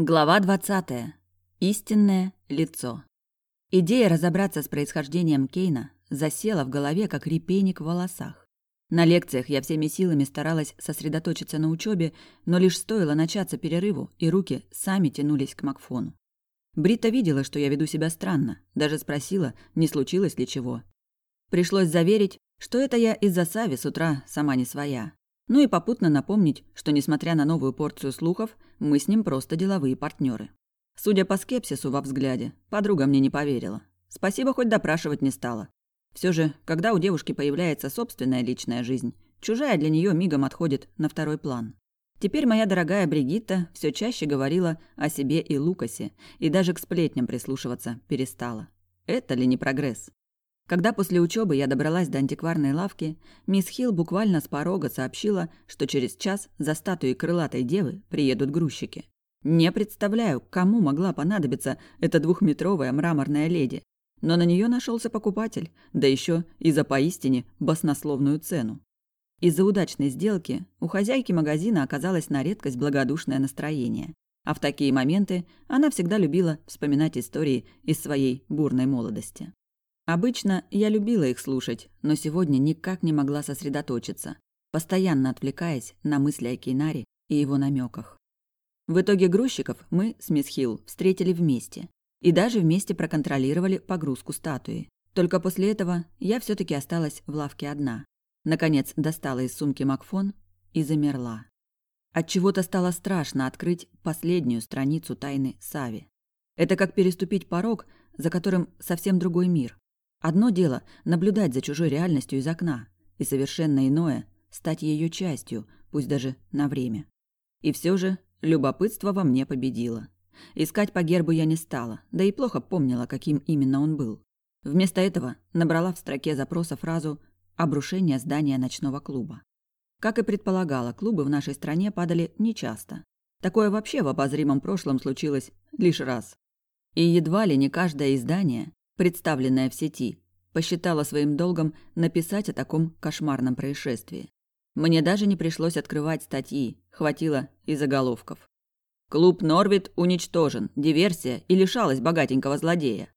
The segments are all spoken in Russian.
Глава 20. Истинное лицо. Идея разобраться с происхождением Кейна засела в голове, как репейник в волосах. На лекциях я всеми силами старалась сосредоточиться на учебе, но лишь стоило начаться перерыву, и руки сами тянулись к Макфону. Брита видела, что я веду себя странно, даже спросила, не случилось ли чего. Пришлось заверить, что это я из-за Сави с утра сама не своя. Ну и попутно напомнить, что, несмотря на новую порцию слухов, мы с ним просто деловые партнеры. Судя по скепсису во взгляде, подруга мне не поверила. Спасибо, хоть допрашивать не стала. Все же, когда у девушки появляется собственная личная жизнь, чужая для нее мигом отходит на второй план. Теперь моя дорогая Бригитта все чаще говорила о себе и Лукасе, и даже к сплетням прислушиваться перестала. Это ли не прогресс? Когда после учебы я добралась до антикварной лавки, мисс Хилл буквально с порога сообщила, что через час за статуей крылатой девы приедут грузчики. Не представляю, кому могла понадобиться эта двухметровая мраморная леди. Но на нее нашелся покупатель, да еще и за поистине баснословную цену. Из-за удачной сделки у хозяйки магазина оказалось на редкость благодушное настроение. А в такие моменты она всегда любила вспоминать истории из своей бурной молодости. Обычно я любила их слушать, но сегодня никак не могла сосредоточиться, постоянно отвлекаясь на мысли о Кейнаре и его намеках. В итоге грузчиков мы с мисс Хилл встретили вместе и даже вместе проконтролировали погрузку статуи. Только после этого я все таки осталась в лавке одна. Наконец достала из сумки Макфон и замерла. От чего то стало страшно открыть последнюю страницу тайны Сави. Это как переступить порог, за которым совсем другой мир. Одно дело – наблюдать за чужой реальностью из окна, и совершенно иное – стать ее частью, пусть даже на время. И все же любопытство во мне победило. Искать по гербу я не стала, да и плохо помнила, каким именно он был. Вместо этого набрала в строке запроса фразу «обрушение здания ночного клуба». Как и предполагала, клубы в нашей стране падали нечасто. Такое вообще в обозримом прошлом случилось лишь раз. И едва ли не каждое издание представленная в сети, посчитала своим долгом написать о таком кошмарном происшествии. Мне даже не пришлось открывать статьи, хватило и заголовков. Клуб Норвит уничтожен, диверсия и лишалась богатенького злодея.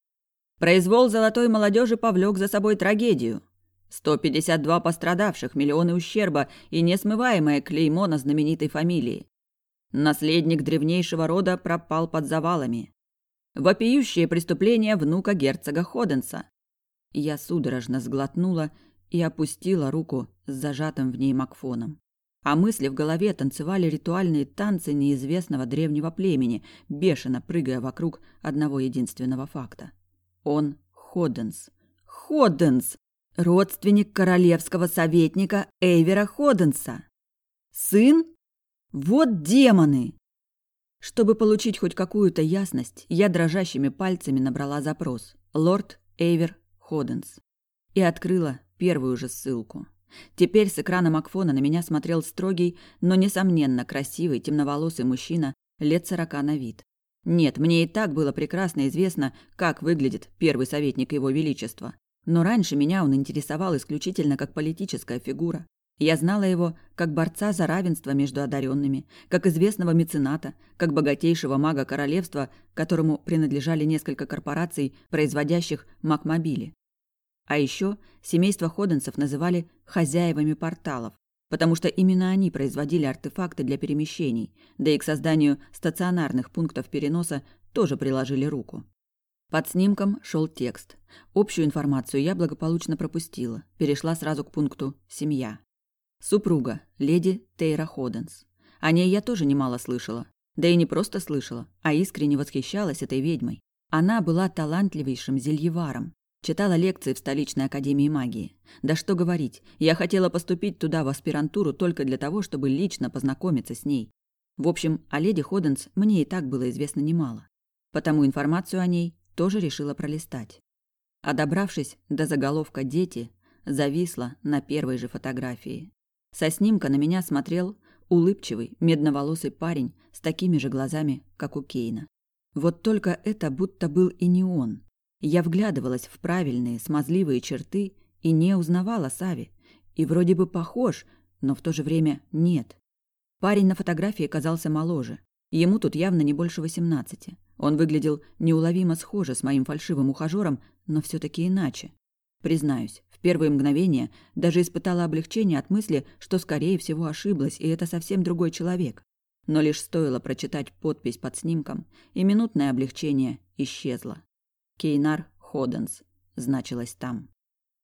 Произвол золотой молодежи повлек за собой трагедию. 152 пострадавших, миллионы ущерба и несмываемое клеймо на знаменитой фамилии. Наследник древнейшего рода пропал под завалами. Вопиющее преступление внука герцога Ходенса. Я судорожно сглотнула и опустила руку с зажатым в ней макфоном. А мысли в голове танцевали ритуальные танцы неизвестного древнего племени, бешено прыгая вокруг одного единственного факта. Он Ходенс. Ходенс! Родственник королевского советника Эйвера Ходенса. Сын? Вот демоны! Чтобы получить хоть какую-то ясность, я дрожащими пальцами набрала запрос «Лорд Эйвер Ходенс» и открыла первую же ссылку. Теперь с экрана Макфона на меня смотрел строгий, но, несомненно, красивый, темноволосый мужчина лет сорока на вид. Нет, мне и так было прекрасно известно, как выглядит первый советник Его Величества. Но раньше меня он интересовал исключительно как политическая фигура. Я знала его как борца за равенство между одаренными, как известного мецената, как богатейшего мага королевства, которому принадлежали несколько корпораций, производящих макмобили. А еще семейство Ходенцев называли хозяевами порталов, потому что именно они производили артефакты для перемещений, да и к созданию стационарных пунктов переноса тоже приложили руку. Под снимком шел текст. Общую информацию я благополучно пропустила, перешла сразу к пункту «Семья». Супруга, леди Тейра Ходенс. О ней я тоже немало слышала. Да и не просто слышала, а искренне восхищалась этой ведьмой. Она была талантливейшим зельеваром. Читала лекции в столичной академии магии. Да что говорить, я хотела поступить туда в аспирантуру только для того, чтобы лично познакомиться с ней. В общем, о леди Ходенс мне и так было известно немало. Потому информацию о ней тоже решила пролистать. А добравшись до заголовка «Дети», зависла на первой же фотографии. Со снимка на меня смотрел улыбчивый, медноволосый парень с такими же глазами, как у Кейна. Вот только это будто был и не он. Я вглядывалась в правильные, смазливые черты и не узнавала Сави. И вроде бы похож, но в то же время нет. Парень на фотографии казался моложе. Ему тут явно не больше восемнадцати. Он выглядел неуловимо схоже с моим фальшивым ухажером, но все таки иначе. Признаюсь, первые мгновения даже испытала облегчение от мысли, что, скорее всего, ошиблась, и это совсем другой человек. Но лишь стоило прочитать подпись под снимком, и минутное облегчение исчезло. Кейнар Ходенс значилось там.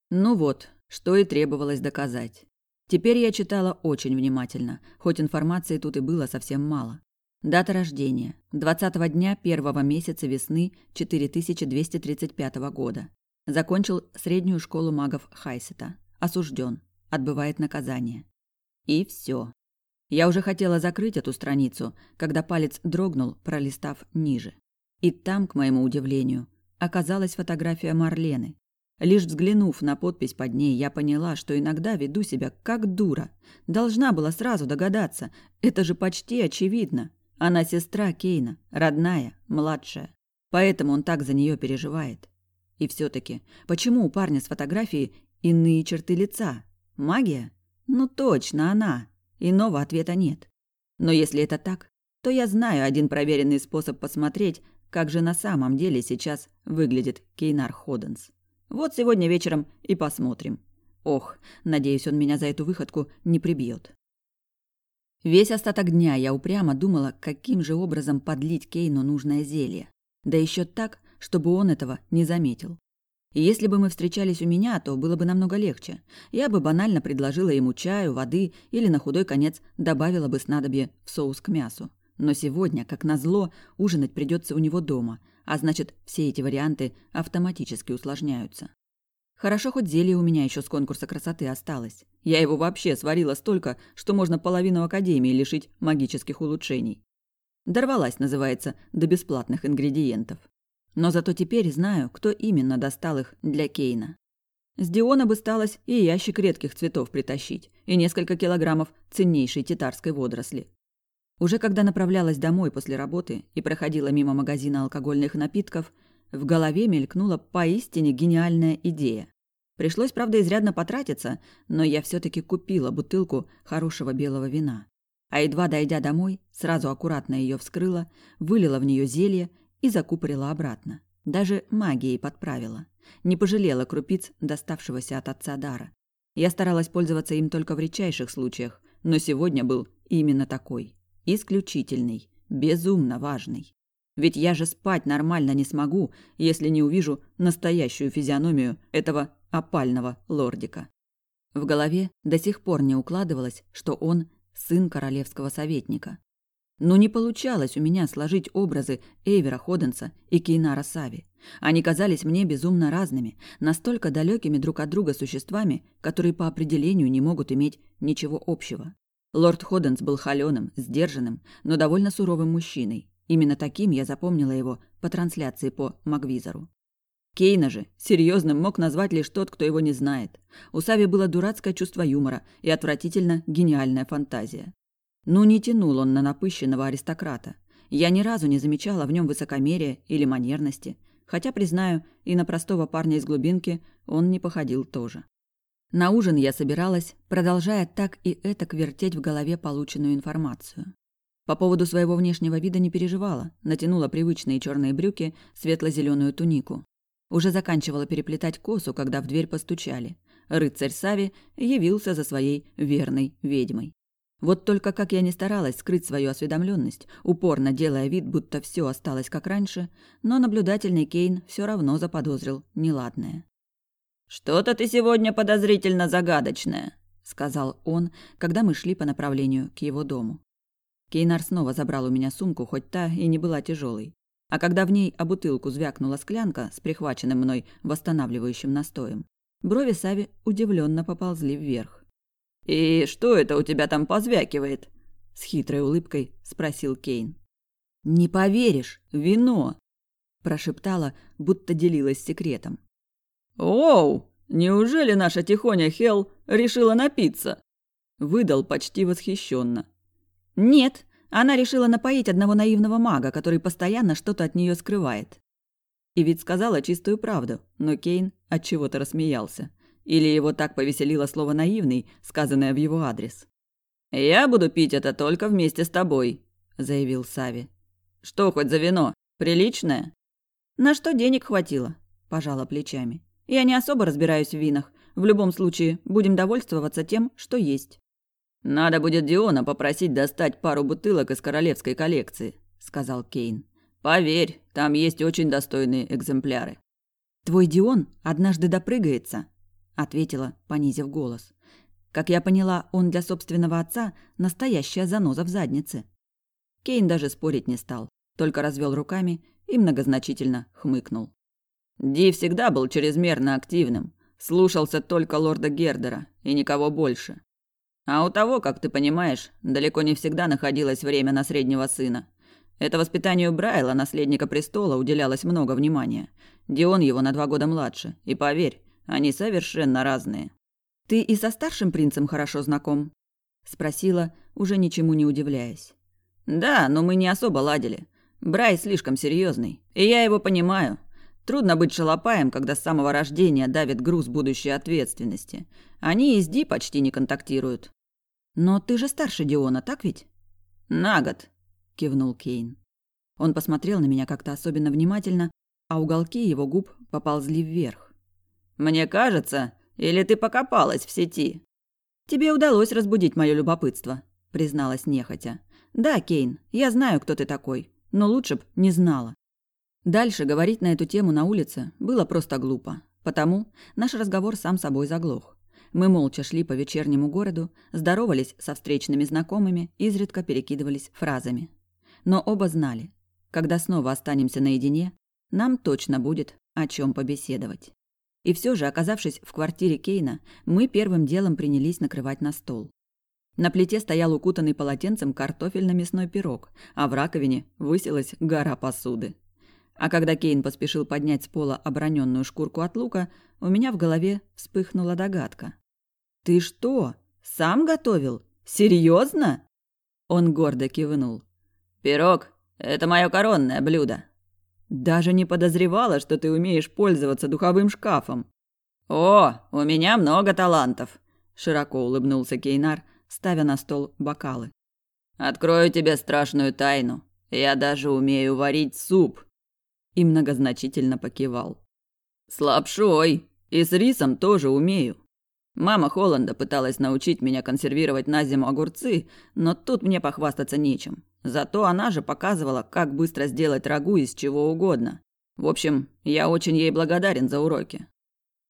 Ну вот, что и требовалось доказать. Теперь я читала очень внимательно, хоть информации тут и было совсем мало. Дата рождения. 20 дня первого месяца весны 4235 года. Закончил среднюю школу магов Хайсета. Осужден. Отбывает наказание. И все. Я уже хотела закрыть эту страницу, когда палец дрогнул, пролистав ниже. И там, к моему удивлению, оказалась фотография Марлены. Лишь взглянув на подпись под ней, я поняла, что иногда веду себя как дура. Должна была сразу догадаться. Это же почти очевидно. Она сестра Кейна, родная, младшая. Поэтому он так за нее переживает. И все таки почему у парня с фотографией иные черты лица? Магия? Ну точно, она. Иного ответа нет. Но если это так, то я знаю один проверенный способ посмотреть, как же на самом деле сейчас выглядит Кейнар Ходенс. Вот сегодня вечером и посмотрим. Ох, надеюсь, он меня за эту выходку не прибьет. Весь остаток дня я упрямо думала, каким же образом подлить Кейну нужное зелье. Да еще так, чтобы он этого не заметил. И если бы мы встречались у меня, то было бы намного легче. Я бы банально предложила ему чаю, воды или на худой конец добавила бы снадобье в соус к мясу. Но сегодня, как назло, ужинать придется у него дома, а значит, все эти варианты автоматически усложняются. Хорошо, хоть зелье у меня еще с конкурса красоты осталось. Я его вообще сварила столько, что можно половину академии лишить магических улучшений. Дорвалась, называется, до бесплатных ингредиентов. Но зато теперь знаю, кто именно достал их для Кейна. С Диона бы сталось и ящик редких цветов притащить, и несколько килограммов ценнейшей титарской водоросли. Уже когда направлялась домой после работы и проходила мимо магазина алкогольных напитков, в голове мелькнула поистине гениальная идея. Пришлось, правда, изрядно потратиться, но я все таки купила бутылку хорошего белого вина. А едва дойдя домой, сразу аккуратно ее вскрыла, вылила в нее зелье и закупорила обратно. Даже магией подправила. Не пожалела крупиц доставшегося от отца дара. Я старалась пользоваться им только в редчайших случаях, но сегодня был именно такой. Исключительный, безумно важный. Ведь я же спать нормально не смогу, если не увижу настоящую физиономию этого опального лордика. В голове до сих пор не укладывалось, что он сын королевского советника. Но не получалось у меня сложить образы Эйвера Ходенса и Кейнара Сави. Они казались мне безумно разными, настолько далекими друг от друга существами, которые по определению не могут иметь ничего общего. Лорд Ходенс был холёным, сдержанным, но довольно суровым мужчиной. Именно таким я запомнила его по трансляции по Магвизору. Кейна же серьезным мог назвать лишь тот, кто его не знает. У Сави было дурацкое чувство юмора и отвратительно гениальная фантазия. Ну, не тянул он на напыщенного аристократа. Я ни разу не замечала в нем высокомерия или манерности, хотя, признаю, и на простого парня из глубинки он не походил тоже. На ужин я собиралась, продолжая так и этак вертеть в голове полученную информацию. По поводу своего внешнего вида не переживала, натянула привычные черные брюки, светло зеленую тунику. Уже заканчивала переплетать косу, когда в дверь постучали. Рыцарь Сави явился за своей верной ведьмой. Вот только как я не старалась скрыть свою осведомленность, упорно делая вид, будто все осталось как раньше, но наблюдательный Кейн все равно заподозрил неладное. «Что-то ты сегодня подозрительно загадочная», — сказал он, когда мы шли по направлению к его дому. Кейнар снова забрал у меня сумку, хоть та и не была тяжелой. А когда в ней о бутылку звякнула склянка с прихваченным мной восстанавливающим настоем, брови Сави удивленно поползли вверх. «И что это у тебя там позвякивает?» С хитрой улыбкой спросил Кейн. «Не поверишь, вино!» Прошептала, будто делилась секретом. «Оу! Неужели наша тихоня Хел решила напиться?» Выдал почти восхищенно. «Нет, она решила напоить одного наивного мага, который постоянно что-то от нее скрывает». И ведь сказала чистую правду, но Кейн от чего то рассмеялся. Или его так повеселило слово «наивный», сказанное в его адрес. «Я буду пить это только вместе с тобой», – заявил Сави. «Что хоть за вино? Приличное?» «На что денег хватило?» – пожала плечами. «Я не особо разбираюсь в винах. В любом случае, будем довольствоваться тем, что есть». «Надо будет Диона попросить достать пару бутылок из королевской коллекции», – сказал Кейн. «Поверь, там есть очень достойные экземпляры». «Твой Дион однажды допрыгается», – ответила, понизив голос. Как я поняла, он для собственного отца настоящая заноза в заднице. Кейн даже спорить не стал, только развел руками и многозначительно хмыкнул. Ди всегда был чрезмерно активным, слушался только лорда Гердера и никого больше. А у того, как ты понимаешь, далеко не всегда находилось время на среднего сына. Это воспитанию Брайла, наследника престола, уделялось много внимания. Дион его на два года младше, и поверь, они совершенно разные. «Ты и со старшим принцем хорошо знаком?» – спросила, уже ничему не удивляясь. «Да, но мы не особо ладили. Брай слишком серьезный, и я его понимаю. Трудно быть шалопаем, когда с самого рождения давит груз будущей ответственности. Они и с Ди почти не контактируют». «Но ты же старше Диона, так ведь?» «На год», – кивнул Кейн. Он посмотрел на меня как-то особенно внимательно, а уголки его губ поползли вверх. «Мне кажется, или ты покопалась в сети?» «Тебе удалось разбудить мое любопытство», – призналась нехотя. «Да, Кейн, я знаю, кто ты такой, но лучше б не знала». Дальше говорить на эту тему на улице было просто глупо, потому наш разговор сам собой заглох. Мы молча шли по вечернему городу, здоровались со встречными знакомыми, изредка перекидывались фразами. Но оба знали, когда снова останемся наедине, нам точно будет о чем побеседовать. И все же, оказавшись в квартире Кейна, мы первым делом принялись накрывать на стол. На плите стоял укутанный полотенцем картофельно-мясной пирог, а в раковине высилась гора посуды. А когда Кейн поспешил поднять с пола оброненную шкурку от лука, у меня в голове вспыхнула догадка. «Ты что, сам готовил? Серьезно? Он гордо кивнул. «Пирог – это мое коронное блюдо». «Даже не подозревала, что ты умеешь пользоваться духовым шкафом». «О, у меня много талантов», – широко улыбнулся Кейнар, ставя на стол бокалы. «Открою тебе страшную тайну. Я даже умею варить суп». И многозначительно покивал. «С лапшой. И с рисом тоже умею. Мама Холланда пыталась научить меня консервировать на зиму огурцы, но тут мне похвастаться нечем. Зато она же показывала, как быстро сделать рагу из чего угодно. В общем, я очень ей благодарен за уроки.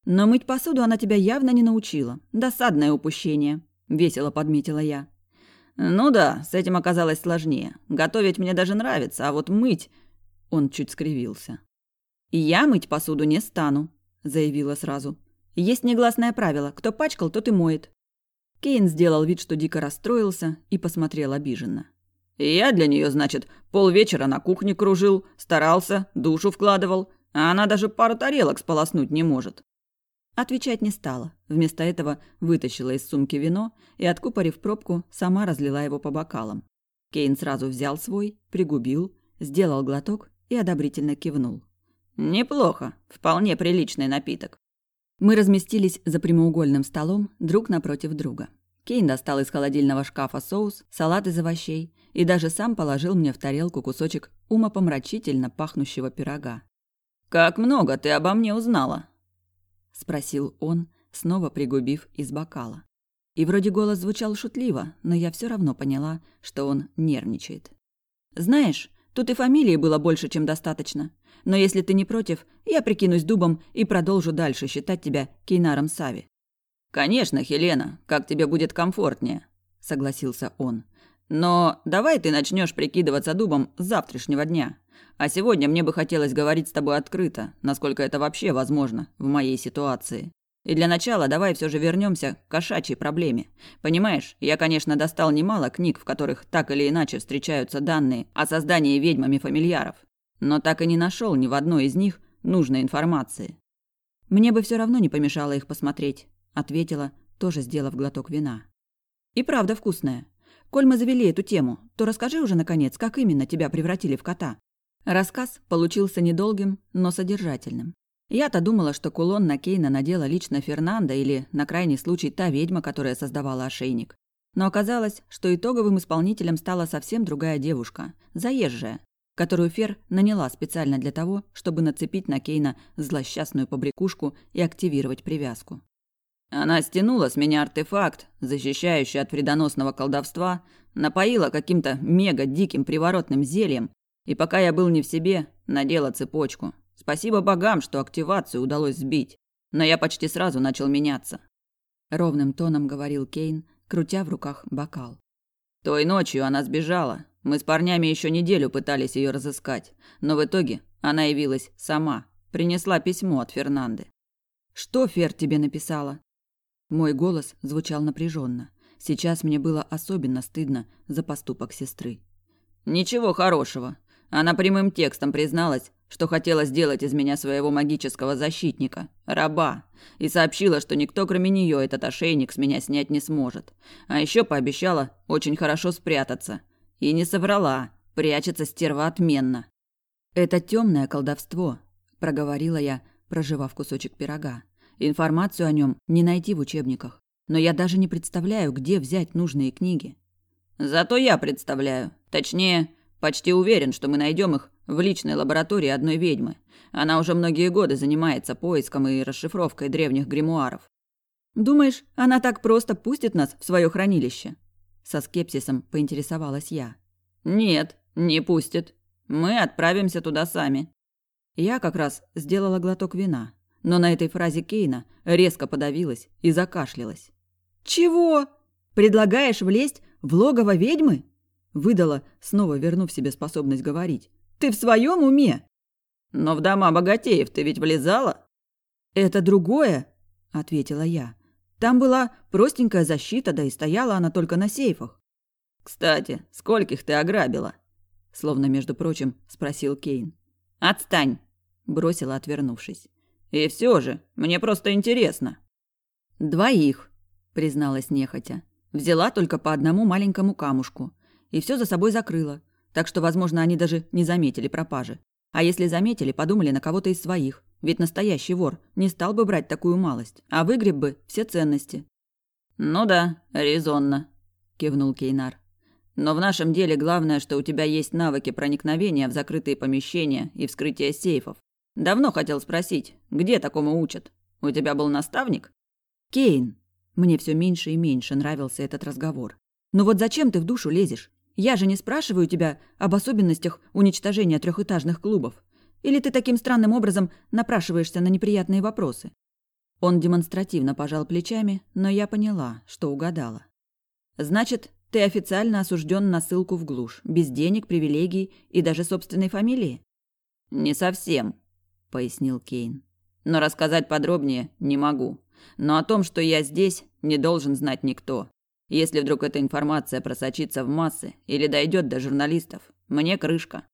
Но мыть посуду она тебя явно не научила. Досадное упущение. – весело подметила я. «Ну да, с этим оказалось сложнее. Готовить мне даже нравится, а вот мыть...» Он чуть скривился. «Я мыть посуду не стану», – заявила сразу. «Есть негласное правило. Кто пачкал, тот и моет». Кейн сделал вид, что дико расстроился, и посмотрел обиженно. «Я для нее, значит, полвечера на кухне кружил, старался, душу вкладывал, а она даже пару тарелок сполоснуть не может. Отвечать не стала. Вместо этого вытащила из сумки вино и, откупорив пробку, сама разлила его по бокалам. Кейн сразу взял свой, пригубил, сделал глоток и одобрительно кивнул. «Неплохо. Вполне приличный напиток». Мы разместились за прямоугольным столом друг напротив друга. Кейн достал из холодильного шкафа соус, салат из овощей и даже сам положил мне в тарелку кусочек умопомрачительно пахнущего пирога. «Как много ты обо мне узнала?» – спросил он, снова пригубив из бокала. И вроде голос звучал шутливо, но я все равно поняла, что он нервничает. «Знаешь, тут и фамилии было больше, чем достаточно. Но если ты не против, я прикинусь дубом и продолжу дальше считать тебя Кейнаром Сави». «Конечно, Хелена, как тебе будет комфортнее», – согласился он. «Но давай ты начнешь прикидываться дубом с завтрашнего дня. А сегодня мне бы хотелось говорить с тобой открыто, насколько это вообще возможно в моей ситуации. И для начала давай все же вернемся к кошачьей проблеме. Понимаешь, я, конечно, достал немало книг, в которых так или иначе встречаются данные о создании ведьмами фамильяров, но так и не нашел ни в одной из них нужной информации. Мне бы все равно не помешало их посмотреть, ответила, тоже сделав глоток вина. И правда вкусная. Коль мы завели эту тему, то расскажи уже наконец, как именно тебя превратили в кота. Рассказ получился недолгим, но содержательным. Я-то думала, что кулон на Кейна надела лично Фернанда или, на крайний случай, та ведьма, которая создавала ошейник. Но оказалось, что итоговым исполнителем стала совсем другая девушка, заезжая, которую Фер наняла специально для того, чтобы нацепить на Кейна злосчастную побрякушку и активировать привязку. Она стянула с меня артефакт, защищающий от вредоносного колдовства, напоила каким-то мега-диким приворотным зельем, и пока я был не в себе, надела цепочку. Спасибо богам, что активацию удалось сбить, но я почти сразу начал меняться. Ровным тоном говорил Кейн, крутя в руках бокал. Той ночью она сбежала. Мы с парнями еще неделю пытались ее разыскать, но в итоге она явилась сама, принесла письмо от Фернанды. Что Фер тебе написала? Мой голос звучал напряженно. Сейчас мне было особенно стыдно за поступок сестры. Ничего хорошего. Она прямым текстом призналась, что хотела сделать из меня своего магического защитника, раба, и сообщила, что никто, кроме нее, этот ошейник с меня снять не сможет. А еще пообещала очень хорошо спрятаться. И не соврала, прячется стерва отменно. «Это темное колдовство», – проговорила я, проживав кусочек пирога. «Информацию о нем не найти в учебниках. Но я даже не представляю, где взять нужные книги». «Зато я представляю. Точнее, почти уверен, что мы найдем их в личной лаборатории одной ведьмы. Она уже многие годы занимается поиском и расшифровкой древних гримуаров. Думаешь, она так просто пустит нас в свое хранилище? Со скепсисом поинтересовалась я. Нет, не пустит. Мы отправимся туда сами. Я как раз сделала глоток вина, но на этой фразе Кейна резко подавилась и закашлялась. Чего? Предлагаешь влезть в логово ведьмы? Выдала, снова вернув себе способность говорить. Ты в своем уме? Но в дома богатеев ты ведь влезала? Это другое, ответила я. Там была простенькая защита, да и стояла она только на сейфах. Кстати, скольких ты ограбила? Словно, между прочим, спросил Кейн. Отстань, бросила, отвернувшись. И все же, мне просто интересно. Двоих, призналась нехотя. Взяла только по одному маленькому камушку и все за собой закрыла так что, возможно, они даже не заметили пропажи. А если заметили, подумали на кого-то из своих. Ведь настоящий вор не стал бы брать такую малость, а выгреб бы все ценности. «Ну да, резонно», – кивнул Кейнар. «Но в нашем деле главное, что у тебя есть навыки проникновения в закрытые помещения и вскрытия сейфов. Давно хотел спросить, где такому учат? У тебя был наставник?» «Кейн!» Мне все меньше и меньше нравился этот разговор. «Ну вот зачем ты в душу лезешь? Я же не спрашиваю тебя об особенностях уничтожения трехэтажных клубов. Или ты таким странным образом напрашиваешься на неприятные вопросы?» Он демонстративно пожал плечами, но я поняла, что угадала. «Значит, ты официально осужден на ссылку в глушь, без денег, привилегий и даже собственной фамилии?» «Не совсем», — пояснил Кейн. «Но рассказать подробнее не могу. Но о том, что я здесь, не должен знать никто. Если вдруг эта информация просочится в массы или дойдет до журналистов, мне крышка.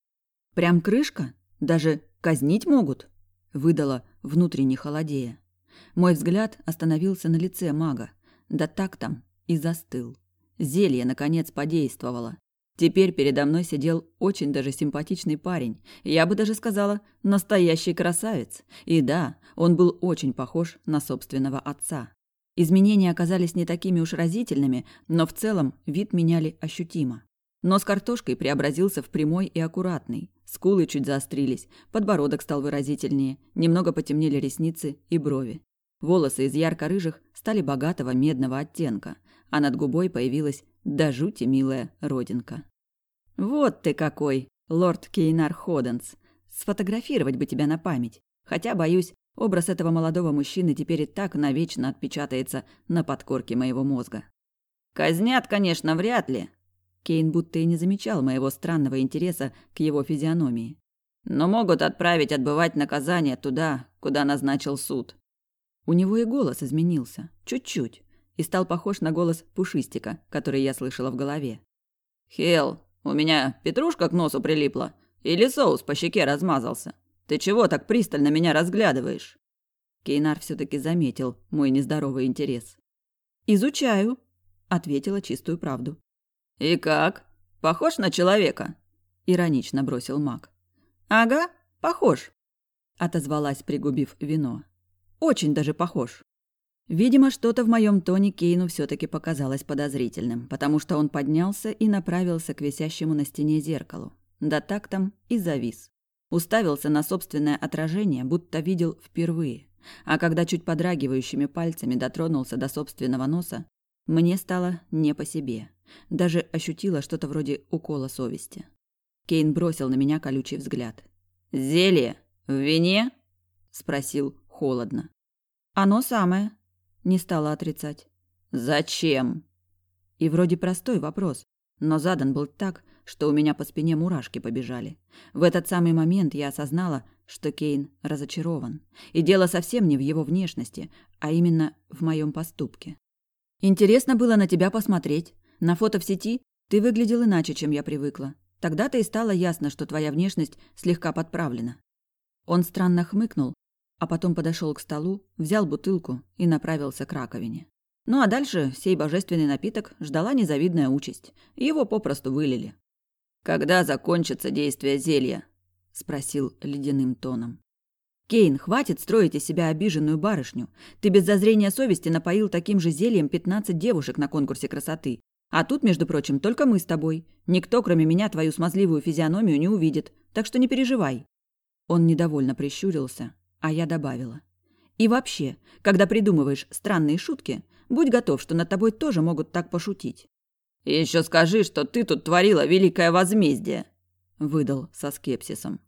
Прям крышка? Даже казнить могут? Выдала внутренне холодея. Мой взгляд остановился на лице мага. Да так там и застыл. Зелье, наконец, подействовало. Теперь передо мной сидел очень даже симпатичный парень. Я бы даже сказала, настоящий красавец. И да, он был очень похож на собственного отца. Изменения оказались не такими уж разительными, но в целом вид меняли ощутимо. Нос картошкой преобразился в прямой и аккуратный. Скулы чуть заострились, подбородок стал выразительнее, немного потемнели ресницы и брови. Волосы из ярко-рыжих стали богатого медного оттенка, а над губой появилась до жути милая родинка. «Вот ты какой, лорд Кейнар Ходенс! Сфотографировать бы тебя на память. Хотя, боюсь, Образ этого молодого мужчины теперь и так навечно отпечатается на подкорке моего мозга. «Казнят, конечно, вряд ли». Кейн будто и не замечал моего странного интереса к его физиономии. «Но могут отправить отбывать наказание туда, куда назначил суд». У него и голос изменился. Чуть-чуть. И стал похож на голос Пушистика, который я слышала в голове. «Хел, у меня петрушка к носу прилипла? Или соус по щеке размазался?» Ты чего так пристально меня разглядываешь?» Кейнар все таки заметил мой нездоровый интерес. «Изучаю», — ответила чистую правду. «И как? Похож на человека?» — иронично бросил маг. «Ага, похож», — отозвалась, пригубив вино. «Очень даже похож». Видимо, что-то в моем тоне Кейну все таки показалось подозрительным, потому что он поднялся и направился к висящему на стене зеркалу. Да так там и завис. Уставился на собственное отражение, будто видел впервые. А когда чуть подрагивающими пальцами дотронулся до собственного носа, мне стало не по себе. Даже ощутила что-то вроде укола совести. Кейн бросил на меня колючий взгляд. «Зелье? В вине?» – спросил холодно. «Оно самое», – не стала отрицать. «Зачем?» И вроде простой вопрос, но задан был так, что у меня по спине мурашки побежали. В этот самый момент я осознала, что Кейн разочарован. И дело совсем не в его внешности, а именно в моем поступке. Интересно было на тебя посмотреть. На фото в сети ты выглядел иначе, чем я привыкла. Тогда-то и стало ясно, что твоя внешность слегка подправлена. Он странно хмыкнул, а потом подошел к столу, взял бутылку и направился к раковине. Ну а дальше сей божественный напиток ждала незавидная участь. Его попросту вылили. «Когда закончится действие зелья?» – спросил ледяным тоном. «Кейн, хватит строить из себя обиженную барышню. Ты без зазрения совести напоил таким же зельем пятнадцать девушек на конкурсе красоты. А тут, между прочим, только мы с тобой. Никто, кроме меня, твою смазливую физиономию не увидит, так что не переживай». Он недовольно прищурился, а я добавила. «И вообще, когда придумываешь странные шутки, будь готов, что над тобой тоже могут так пошутить». Еще скажи, что ты тут творила великое возмездие», — выдал со скепсисом.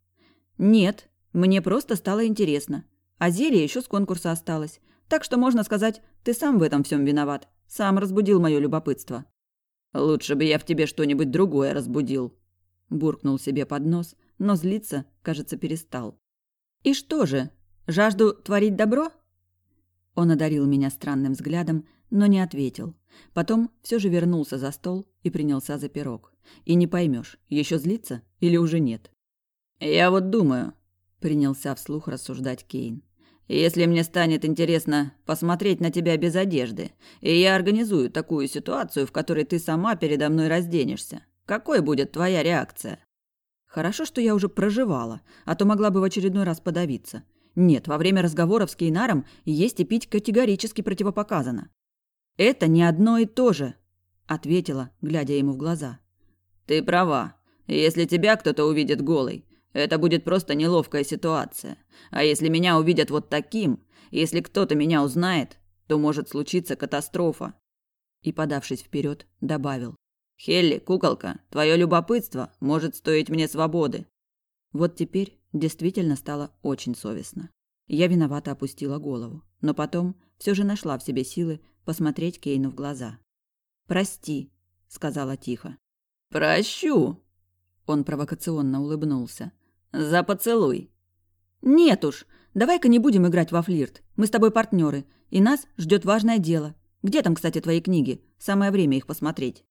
«Нет, мне просто стало интересно. А зелье еще с конкурса осталось. Так что, можно сказать, ты сам в этом всем виноват. Сам разбудил мое любопытство». «Лучше бы я в тебе что-нибудь другое разбудил», — буркнул себе под нос, но злиться, кажется, перестал. «И что же, жажду творить добро?» Он одарил меня странным взглядом, но не ответил. Потом все же вернулся за стол и принялся за пирог. И не поймешь, еще злится или уже нет. «Я вот думаю», — принялся вслух рассуждать Кейн. «Если мне станет интересно посмотреть на тебя без одежды, и я организую такую ситуацию, в которой ты сама передо мной разденешься, какой будет твоя реакция?» Хорошо, что я уже проживала, а то могла бы в очередной раз подавиться. Нет, во время разговоров с Кейнаром есть и пить категорически противопоказано. «Это не одно и то же», — ответила, глядя ему в глаза. «Ты права. Если тебя кто-то увидит голой, это будет просто неловкая ситуация. А если меня увидят вот таким, если кто-то меня узнает, то может случиться катастрофа». И, подавшись вперед, добавил. «Хелли, куколка, твое любопытство может стоить мне свободы». Вот теперь действительно стало очень совестно. Я виновато опустила голову, но потом все же нашла в себе силы посмотреть Кейну в глаза. «Прости», — сказала тихо. «Прощу», — он провокационно улыбнулся. «За поцелуй». «Нет уж, давай-ка не будем играть во флирт. Мы с тобой партнеры, и нас ждет важное дело. Где там, кстати, твои книги? Самое время их посмотреть».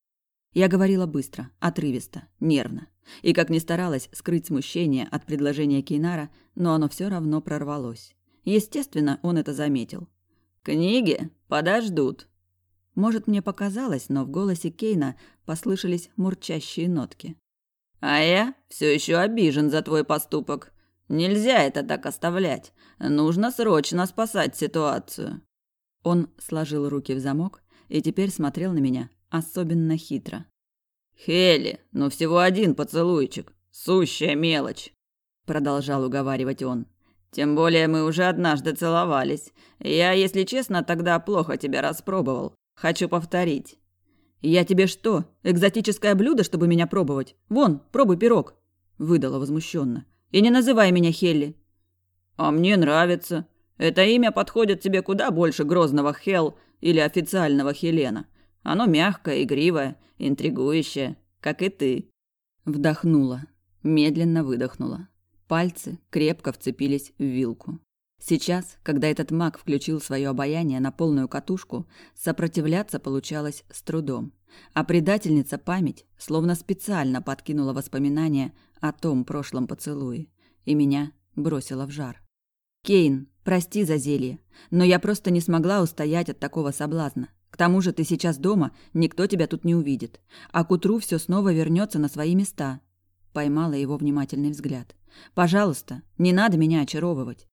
Я говорила быстро, отрывисто, нервно. И как ни старалась скрыть смущение от предложения Кейнара, но оно все равно прорвалось. Естественно, он это заметил. «Книги подождут». Может, мне показалось, но в голосе Кейна послышались мурчащие нотки. «А я все еще обижен за твой поступок. Нельзя это так оставлять. Нужно срочно спасать ситуацию». Он сложил руки в замок и теперь смотрел на меня особенно хитро. «Хелли, ну всего один поцелуйчик. Сущая мелочь», — продолжал уговаривать он. Тем более мы уже однажды целовались. Я, если честно, тогда плохо тебя распробовал. Хочу повторить. Я тебе что, экзотическое блюдо, чтобы меня пробовать? Вон, пробуй пирог, выдала возмущенно. И не называй меня Хелли. А мне нравится. Это имя подходит тебе куда больше грозного Хел или официального Хелена. Оно мягкое, игривое, интригующее, как и ты. Вдохнула, медленно выдохнула. Пальцы крепко вцепились в вилку. Сейчас, когда этот маг включил свое обаяние на полную катушку, сопротивляться получалось с трудом. А предательница память словно специально подкинула воспоминания о том прошлом поцелуе. И меня бросила в жар. «Кейн, прости за зелье, но я просто не смогла устоять от такого соблазна. К тому же ты сейчас дома, никто тебя тут не увидит. А к утру все снова вернется на свои места». Поймала его внимательный взгляд. Пожалуйста, не надо меня очаровывать.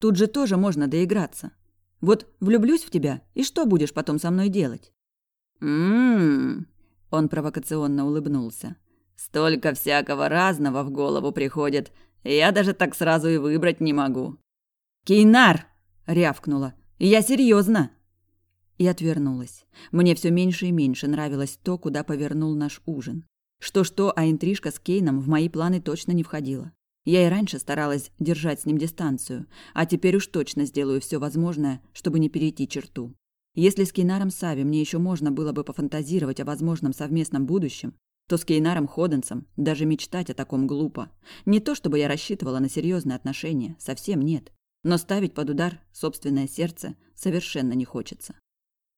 Тут же тоже можно доиграться. Вот влюблюсь в тебя, и что будешь потом со мной делать?» «М-м-м», он провокационно улыбнулся. «Столько всякого разного в голову приходит. Я даже так сразу и выбрать не могу». «Кейнар!» — рявкнула. «Я серьезно!» И отвернулась. Мне все меньше и меньше нравилось то, куда повернул наш ужин. Что-что, а интрижка с Кейном в мои планы точно не входила. Я и раньше старалась держать с ним дистанцию, а теперь уж точно сделаю все возможное, чтобы не перейти черту. Если с Кейнаром Сави мне еще можно было бы пофантазировать о возможном совместном будущем, то с Кейнаром Ходенсом даже мечтать о таком глупо. Не то чтобы я рассчитывала на серьезные отношения, совсем нет. Но ставить под удар собственное сердце совершенно не хочется.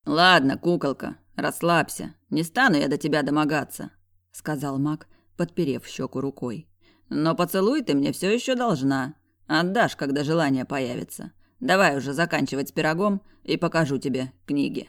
«Ладно, куколка, расслабься. Не стану я до тебя домогаться», — сказал Мак, подперев щеку рукой. «Но поцелуй ты мне все еще должна. Отдашь, когда желание появится. Давай уже заканчивать с пирогом и покажу тебе книги.